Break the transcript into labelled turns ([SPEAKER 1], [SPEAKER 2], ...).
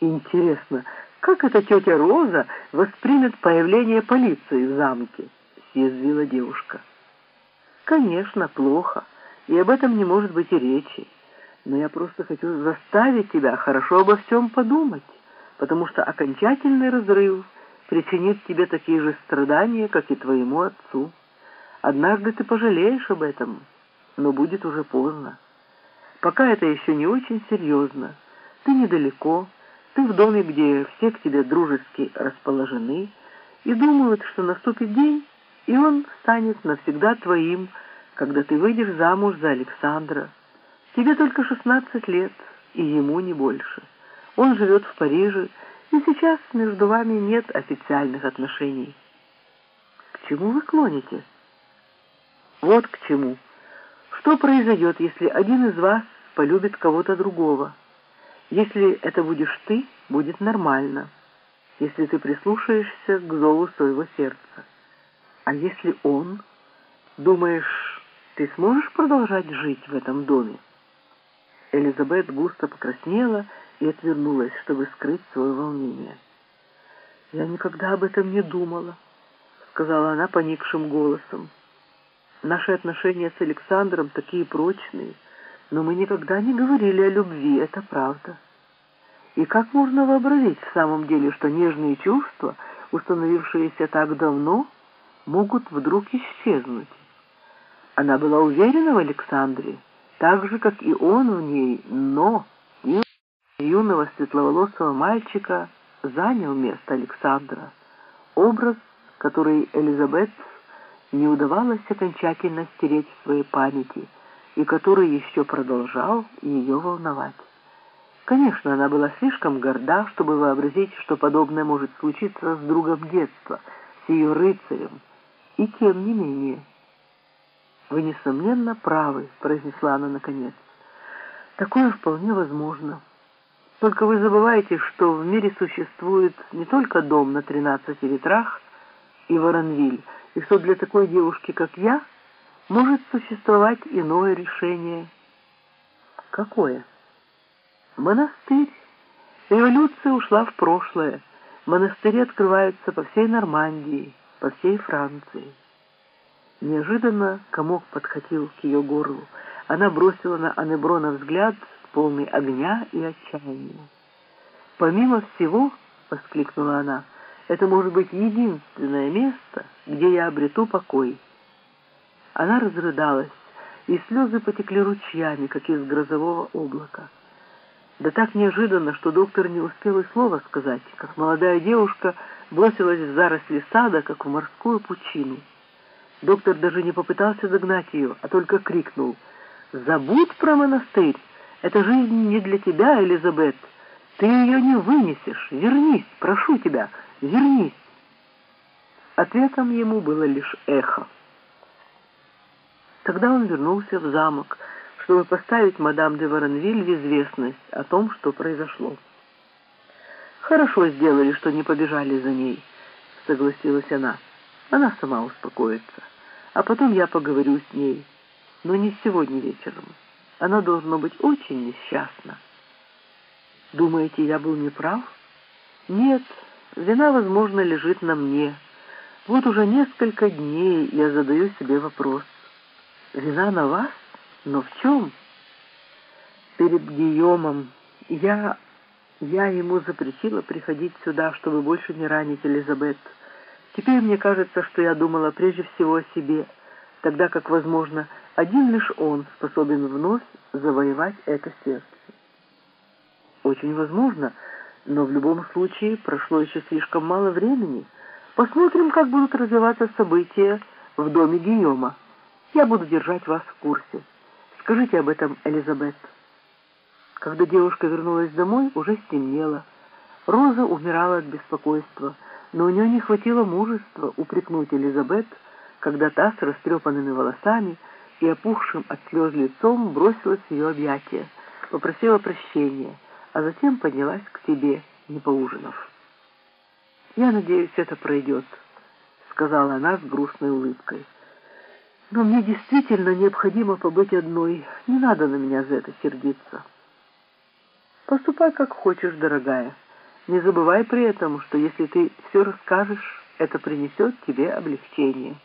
[SPEAKER 1] Интересно, как эта тетя Роза воспримет появление полиции в замке? Съязвила девушка. Конечно, плохо, и об этом не может быть и речи. Но я просто хочу заставить тебя хорошо обо всем подумать, потому что окончательный разрыв причинит тебе такие же страдания, как и твоему отцу. Однажды ты пожалеешь об этом, но будет уже поздно. Пока это еще не очень серьезно. Ты недалеко, ты в доме, где все к тебе дружески расположены, и думают, что наступит день, и он станет навсегда твоим, когда ты выйдешь замуж за Александра. Тебе только 16 лет, и ему не больше. Он живет в Париже, и сейчас между вами нет официальных отношений. К чему вы клоните? Вот к чему. Что произойдет, если один из вас полюбит кого-то другого? Если это будешь ты, будет нормально, если ты прислушаешься к зову своего сердца. А если он, думаешь, ты сможешь продолжать жить в этом доме? Элизабет густо покраснела и отвернулась, чтобы скрыть свое волнение. «Я никогда об этом не думала», — сказала она поникшим голосом. «Наши отношения с Александром такие прочные, но мы никогда не говорили о любви, это правда. И как можно вообразить в самом деле, что нежные чувства, установившиеся так давно, могут вдруг исчезнуть? Она была уверена в Александре, так же, как и он в ней, но юного светловолосого мальчика занял место Александра, образ, который Элизабет не удавалось окончательно стереть в своей памяти и который еще продолжал ее волновать. Конечно, она была слишком горда, чтобы вообразить, что подобное может случиться с другом детства, с ее рыцарем, и тем не менее... «Вы, несомненно, правы», — произнесла она наконец. «Такое вполне возможно. Только вы забываете, что в мире существует не только дом на тринадцати ветрах и Воронвиль, и что для такой девушки, как я, может существовать иное решение». «Какое?» «Монастырь. Революция ушла в прошлое. Монастыри открываются по всей Нормандии, по всей Франции». Неожиданно комок подхватил к ее горлу. Она бросила на Анеброна взгляд, полный огня и отчаяния. «Помимо всего, — воскликнула она, — это может быть единственное место, где я обрету покой». Она разрыдалась, и слезы потекли ручьями, как из грозового облака. Да так неожиданно, что доктор не успел и слова сказать, как молодая девушка бросилась в заросли сада, как в морскую пучину. Доктор даже не попытался догнать ее, а только крикнул. «Забудь про монастырь! Эта жизнь не для тебя, Элизабет! Ты ее не вынесешь! Вернись, прошу тебя, вернись!» Ответом ему было лишь эхо. Тогда он вернулся в замок, чтобы поставить мадам де Воронвиль в известность о том, что произошло. «Хорошо сделали, что не побежали за ней», — согласилась она. Она сама успокоится. А потом я поговорю с ней. Но не сегодня вечером. Она должна быть очень несчастна. Думаете, я был неправ? Нет, вина, возможно, лежит на мне. Вот уже несколько дней я задаю себе вопрос. Вина на вас? Но в чем? Перед Гийомом я... Я ему запретила приходить сюда, чтобы больше не ранить Элизабет. Теперь мне кажется, что я думала прежде всего о себе, тогда как, возможно, один лишь он способен вновь завоевать это сердце. Очень возможно, но в любом случае прошло еще слишком мало времени. Посмотрим, как будут развиваться события в доме Гийома. Я буду держать вас в курсе. Скажите об этом, Элизабет. Когда девушка вернулась домой, уже стемнело. Роза умирала от беспокойства — но у нее не хватило мужества упрекнуть Элизабет, когда та с растрепанными волосами и опухшим от слез лицом бросилась в ее объятия, попросила прощения, а затем поднялась к себе, не поужинав. «Я надеюсь, это пройдет», — сказала она с грустной улыбкой. «Но мне действительно необходимо побыть одной. Не надо на меня за это сердиться». «Поступай, как хочешь, дорогая». Не забывай при этом, что если ты все расскажешь, это принесет тебе облегчение.